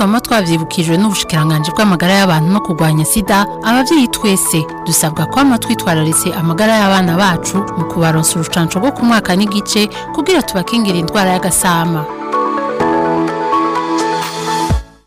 masomo twabyibukijwe n'ubushikiranganji bw'amagara y'abantu no kurwanya sida ababyeyi twese dusabwa kwama twitwararitse amagara y'abana bacu mu kubaronsa urucanco rwo ku mwaka n'igice kugira tubakingira indwara y'agasama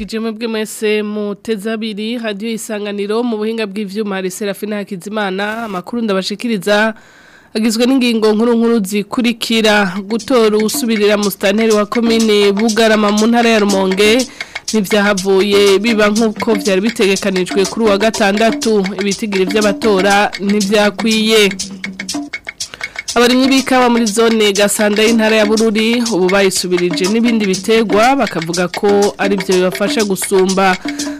ijemwe bwe mwese muteze abiri isanganiro mu buhinga bw'ibyuma hari serafina hakizimana amakuru ndabashikiriza agizwe n'ingingo nkuru nkuru zikurikira gutora usubirira musitanteri wa komine bugarama mu ntara ya rumonge ntibyahavuye biba nk'uko byari bitegekanijwe kuri wa gatandatu ibitigiri by'abatora ntibyakwiye abarimyi b'ikawa muri zone gasanda y'intara ya bururi ubu bayisubirije n'ibindi bitegwa bakavuga ko ari aribyo bibafasha gusumba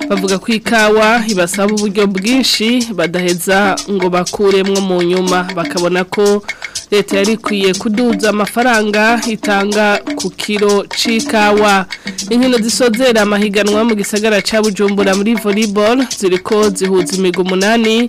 bavuga ko ikawa ibasaba uburyo bwinshi badaheza ngo bakuremwo mu nyuma bakabona ko leta yari ikwiye kuduza amafaranga itanga ku kilo c'ikawa inkino zisozera amahiganwa mu gisagara ca bujumbura muri volleyball ziriko zihuza imigo umunani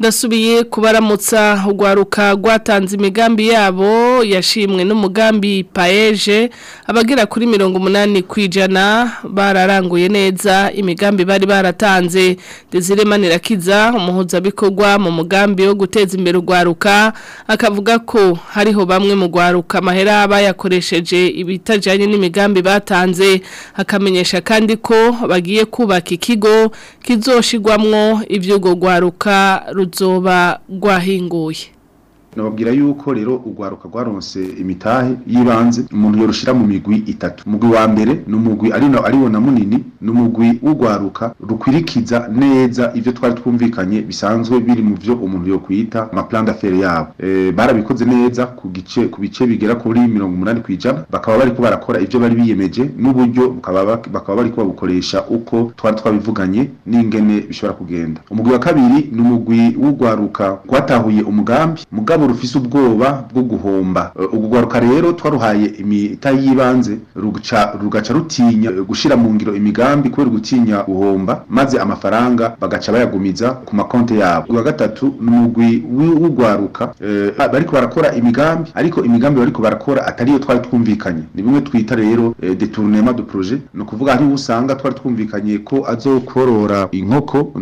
ndasubiye kubaramutsa rwaruka rwatanze imigambi yabo yashimwe n'umugambi paeje abagera kuri mirongo umunani ku bararanguye neza imigambi bari baratanze desire manirakiza umuhuzabikorwa mu mugambi wo guteza imbere urwaruka akavuga ko hariho bamwe mu rwaruka amahera bayakoresheje ibitajyanye n'imigambi batanze akamenyesha kandi ko bagiye kubaka ikigo kizoshigwamwo iby'urwo rwaruka ruzoba rwahinguye nababwira yuko rero urwaruka rwaronse imitahe y'ibanze umuntu yorushira mu migwi itatu umugwi wa mbere ni umugwi ariwo na munini ni umugwi w'urwaruka rukwirikiza neza ibyo twari twumvikanye bisanzwe biri mu byo umuntu yokwita amaplan d'affaires yabo e, barabikoze neza ku gice ku bice bigera kuri mirongo umunani ku ijana bakaba kuba barakora ibyo bari biyemeje n'uburyo bakaba bari bariko bukoresha uko twari twabivuganye n'ingene bishobora kugenda umugwi wa kabiri ni umugwi w'urwaruka rwatahuye umugambi mugabo rufise ubwoba bwo guhomba e, ubwo rwaruka rero twaruhaye imita y'ibanze rugaca rutinya e, gushyira mu ngiro imigambi kubera gutinya guhomba maze amafaranga bagaca bayagumiza ku makonti yabo wa gatatu n'umugwi w'ugwaruka e, bariko barakora imigambi ariko imigambi bariko barakora atari yo twari twumvikanye ni bimwe twita rero detournement de projet no kuvuga aho usanga twari twumvikanye ko azokorora inkoko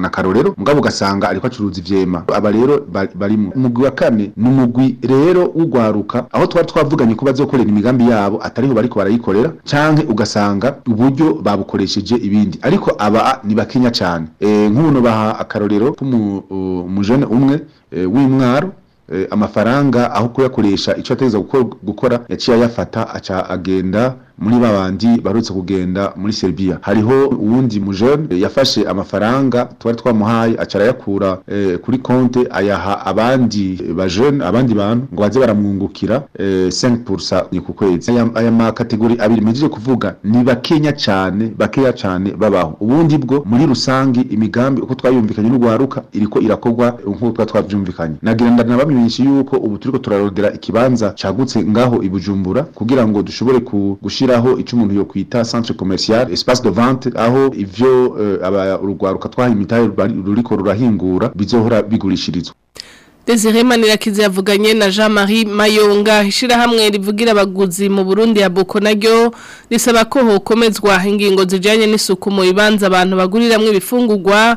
na karorero mugabo ugasanga ariko acuruza ivyema aba rero barimo umugwi wa kane ni rero ugwaruka aho twari twavuganye ko bazokorera imigambi yabo atariho bariko barayikorera canke ugasanga uburyo babukoresheje ibindi ariko aba ni bakenya cane e, baha akarorero k'umujene uh, umwe e, w'imwaro e, amafaranga aho kuyakoresha icyo ateza gukora yaciye ayafata aca agenda muri babandi barutse kugenda muri Serbia hariho uwundi mujene yafashe amafaranga twari twamuhaye acara yakura eh, kuri konte ayaha abandi bajene abandi bantu ngo baze baramwungukira eh, 5% ku kwezi aya, aya ma kategori abiri mejeje kuvuga ni bakenya cyane bakeya cyane babaho ubundi bwo muri rusange imigambi uko twayumvikanye n’urwaruka n'ugwaruka iriko irakogwa nk'uko twavyumvikanye nagira ndana bamenyesha yuko ubu turiko turarodera ikibanza cagutse ngaho i Bujumbura kugira ngo dushobore gushira gushyiraho icyo umuntu yo kwita centre commercial espace de vente aho ivyo eh, urugwaruka twaha ruriko rurahingura bizohora bigurishirizwa Desire Manirakizi yavuganye na Jean Marie Mayonga ishirahamwe rivugira abaguzi mu Burundi ya Boko naryo risaba ko hokomezwa ingingo zijanye n'isuku mu ibanza abantu baguriramwe ibifungurwa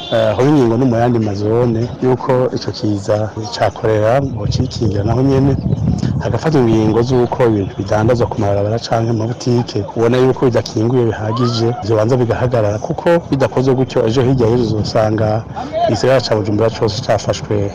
eh, aho ingingo no mu yandi mazone yuko icyo kiza cyakorera korera bocikingira naho nyine hagafata ingingo z'uko ibintu bidandazwa ku mabarabara canke mu butike ubona yuko bidakinguye bihagije vyobanza bigahagarara kuko bidakozwe gutyo ejo hirya y'ejo uzosanga igisagara ca bujumbura cose cafashwe eh,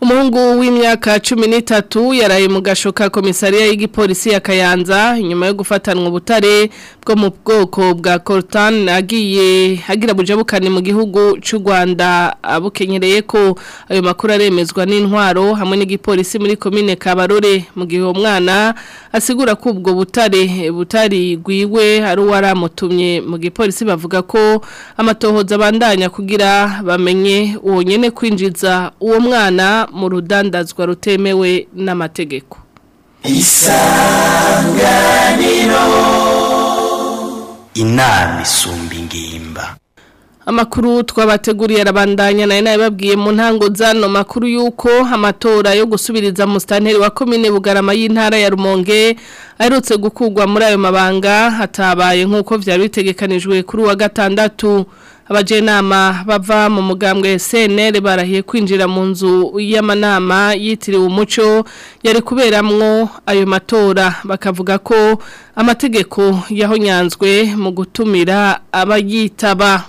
umuhungu w'imyaka cumi n'itatu yaraye mu gashoka komisariya y'igipolisi ya kayanza nyuma yo gufatanwa ubutare bwo mu bwoko bwa coltan agiye agira bukane mu gihugu cy'u rwanda abukenyereye ko ayo makuru aremezwa n'intwaro hamwe n'igipolisi muri komine kabarore mu gihe umwana asigura ko ubwo butare butari rwiwe ari waramutumye mu gipolisi bavuga ko amatohoza abandanya kugira bamenye uwo nyine kwinjiza uwo mwana mu rudandazwa rutemewe n'amategeko isanganiro inama isumba ingimba amakuru twabateguriye arabandanya nayo nabibabwiye mu ntango zano makuru y'uko amatora yo gusubiriza musitanteri wa komine bugarama y'intara ya rumonge aherutse gukugwa muri ayo mabanga hatabaye nk'uko byari bitegekanijwe kuri uwa gatandatu abajyanama bava mu mugambwe senere barahiye kwinjira mu nzu y'amanama yitiriwe umuco yari kuberamwo ayo matora bakavuga ko amategeko yaho nyanzwe mu gutumira abayitaba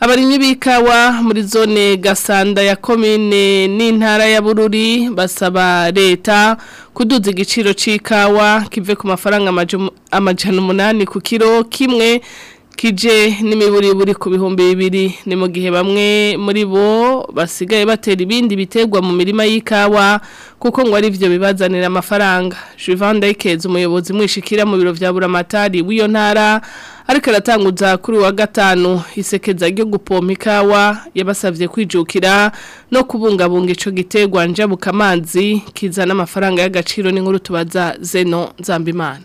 abarimyi b'ikawa muri zone gasanda ya komine n'intara ya bururi basaba leta kuduza igiciro cy'ikawa kive ku mafaranga amajana umunani ku kiro kimwe kije n'imiburi buri ku bihumbi bibiri ni mu gihe bamwe muri bo basigaye batera ibindi bitegwa mu mirima y'ikawa kuko ngo ari byo bibazanira amafaranga Juvan Daikeze umuyobozi mwishikira mu biro vya Buramatari w'iyo ntara ariko aratanguza kuri wa gatanu isekeza ryo gupompa ikawa yabasavye kwijukira no kubungabunga ico gitegwa njabuka amazi kizana amafaranga y'agaciro n'inkuru tubaza Zeno Nzambimana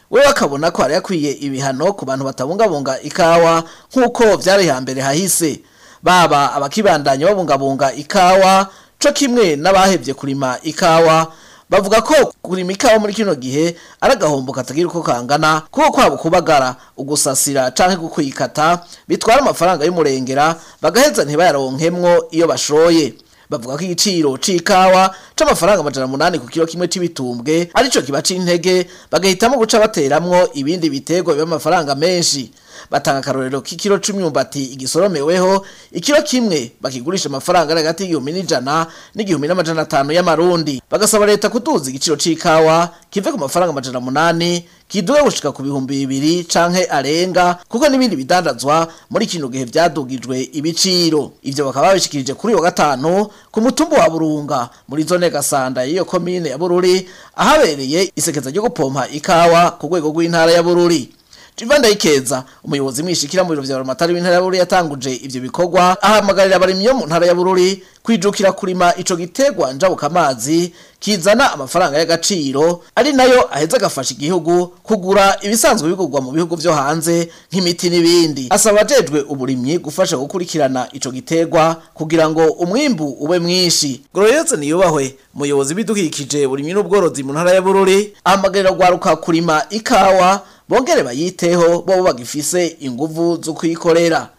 we bakabona ko hari yakwiye ibihano ku bantu batabungabunga ikawa nk'uko byari hambere hahise baba abakibandanya babungabunga ikawa cyo kimwe n'abahebye kurima ikawa bavuga ko kurima ikawa muri kino gihe ari agahombo katagira uko kangana kuko kwaba kubagara ugusasira canke kukuyikata bitwara amafaranga y'umurengera bagaheza ntibayaronkemwo iyo bashoye bavuga ko igiciro c'ikawa cy’amafaranga amajana umunani ku kiro kimwe c'ibitumbwe arico kiba cy’intege bagahitamo guca bateramo ibindi bitego biba amafaranga menshi batanga akarorero k'ikiro cy'imyumbati igisoromeweho ikiro kimwe bakigurisha amafaranga ari hagati y'igihumbi n'ijana n'igihumbi n'amajana atanu y'amarundi bagasaba leta kutuza igiciro cy'ikawa kive ku mafaranga amajana umunani kiduwe gushika ku bihumbi bibiri canke arenga kuko n'ibindi bidandazwa muri kino gihe vyadugijwe ibiciro Ibyo bakaba babishikirije kuri wa gatanu ku mutumba wa Burunga muri zone Gasanda iyo komine ya Bururi ahabereye isekeza ryo gupompa ikawa ku rwego rw'intara ya Bururi Jivanda Ikeza umuyobozi mwishikira mu biro vya Matari w'intara ya Bururi yatanguje ivyo bikorwa ahamagarira abarimyi mu ntara ya Bururi kwijukira kurima icyo gitegwa njabuka amazi kizana amafaranga y'agaciro ari nayo aheza agafasha igihugu kugura ibisanzwe bigurwa mu bihugu byo hanze nk'imiti n'ibindi asaba ajejwe uburimyi gufasha gukurikirana icyo gitegwa kugira ngo umwimbu ube mwinshi Goroyeze niyubahwe umuyobozi bidukikije burimyi n'ubworozi mu ntara ya Bururi ahamagarira gwaruka kurima ikawa bongere bayiteho bo bagifise inguvu zo kuyikorera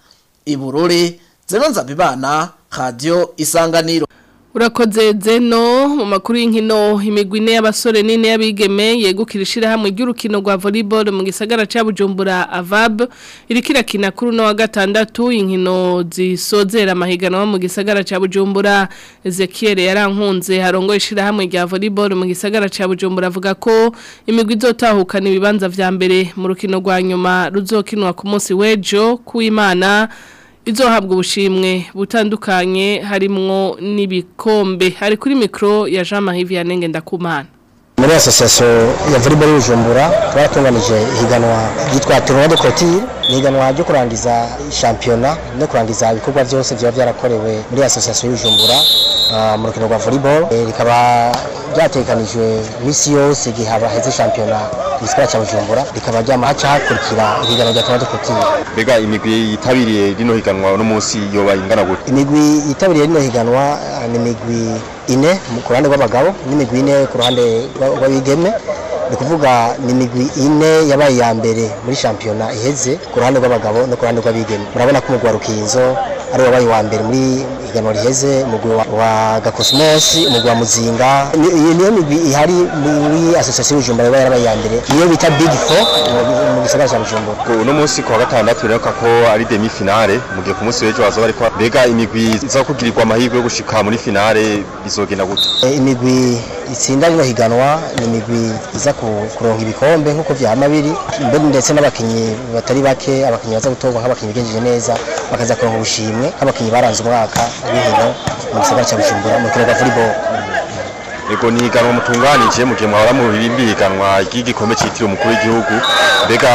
ibururi zeronza bibana radiyo isanganiro urakoze zeno mu makuru y'inkino imigwi ine y'abasore n'ine y'abigeme yegukira ishyirahamwe ry'urukino rwa volleyball mu gisagara cya bujumbura avab irikira kina kuri uno wa gatandatu inkino zisozera amahiganwa mu gisagara cya bujumbura ezekiel yarankunze harongo ishyirahamwe rya volleyball mu gisagara cya bujumbura avuga ko imigwi izotahukana ibibanza vya mbere mu rukino rwa nyuma ruzokinwa ku munsi w'ejo kuw'imana izohabwa ubushimwe butandukanye harimwo n'ibikombe hari kuri micro ya jean marie vianney ndakumana muri asosiyasiyo ya volleyball y'ubujumbura twaratunganije ihiganwa ryitwa tournoi de ni ihiganwa ryo kurangiza shampiyona no kurangiza ibikorwa byose byaba byarakorewe muri asosiyasiyo y'ubujumbura ah, mu rukino rwa volleyball eh, rikaba ryatekanijwe iminsi yose igihe haheze shampiyona mu cya bujumbura rikaba ryamahaca hakurikira ihiganwa rya tournoi de mbega imigwi yitabiriye rino higanwa uno munsi yoba ingana gute imigwi yitabiriye rino higanwa ah, ni imigwi ine ku ruhande rw'abagabo n'imigwi ine ku ruhande rw'abigeme ni ukuvuga ni imigwi ine yabaye iya mbere muri shampiyona iheze ku ruhande rw'abagabo no ku ruhande rw'abigeme murabona ko umugwi rukinzo ari wabaye uwa mbere muri iganwa riheze umugwi wa gakosimosi umugwi wa muzinga niyo migwi ihari muri asosiyasiyo y'ubujumbura iba yarabaye iya mbere niyo bita big four mu gisagara cya bujumbura uno munsi ku wa gatandatu bireruka ko ari demi finale mu gihe ku munsi w'ejo haza bariko mbega imigwi iza kugirirwa amahirwe yo gushika muri finale bizogenda gute eh, imigwi itsinda rino higanwa ni imigwi iza kuronka ibikombe nk'uko byahama biri ndetse n'abakinnyi batari bake abakinnyi baza gutorwa nk'abakinnyi bigenjeje neza bakaza kuronka ubushimwe bishimye nk'abakinnyi baranze umwaka w'ihino mu gisagara cya Bujumbura mu kirere ka volleyball ego ni iganwa mutunganije mu gihe mwaba muhirimbikanwa ry'igikombe cyitiriwe umukuru w'igihugu mbega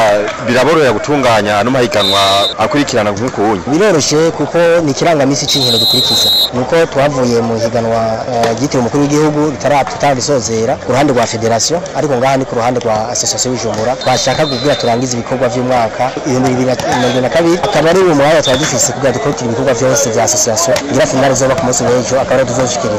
biraborohera gutunganya no mahiganwa akurikirana nk'uko wunye biroroshye kuko ni ikirangamisi cy'inkino dukurikiza nuko twavuye mu higanwa eh, ryitiriwe umukuru w'igihugu ritararisozera ku ruhande rwa federasiyo ariko ngaha ni ku ruhande rwa asosiyasiyo y'ijumura bashaka kubwira turangize ibikorwa by'umwaka ibihumbi bibiri na mirongo na kabiri akaba ari uyu mwanya twari dufise kugira dukurikire ibikorwa byose bya asosiyasiyo ngira finali izoba ku munsi w'ejo akaba ariyo tuzoshikiriza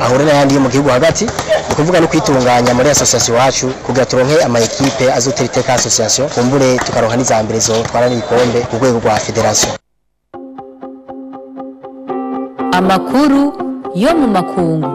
ahura n'ayandi yo mu gihugu hagati ni ukuvuga no kwitunganya muri asosiyasiyo iwacu kugira turonke amayikipe azotera iteka asosiyasiyo kumbure tukaronka n'iza mbere zotwara n'ibikombe ku rwego rwa federasiyo amakuru yo mu makungu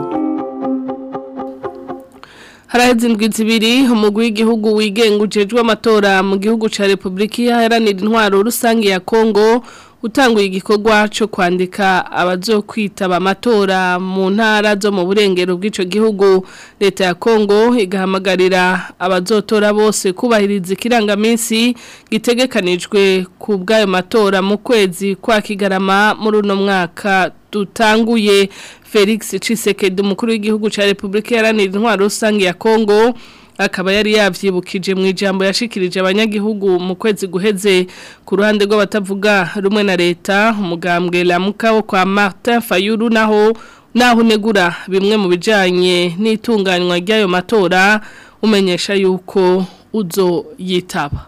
haraheze indwi zibiri umugwi w'igihugu wigenga ujejwe amatora mu gihugu cya repubulika iharanira intwaro rusange ya kongo utanguye igikorwa cyo kwandika abazokwitaba amatora mu ntara zo mu burengero bw'icyo gihugu leta ya kongo igahamagarira abazotora bose kubahiriza ikirangaminsi gitegekanijwe ku bw'ayo matora mu kwezi kwa kigarama muri uno mwaka tutanguye felix cisekedi umukuru w'igihugu cya repubulika iharanira intwaro rusange ya kongo akaba yari yabyibukije mu ijambo yashikirije abanyagihugu mu kwezi guheze ku ruhande rw'abatavuga rumwe na leta umugambwe Lamuka wo kwa Martin Fayulu naho naho unegura bimwe mu bijyanye n'itunganywa ry'ayo matora umenyesha yuko uzo yitaba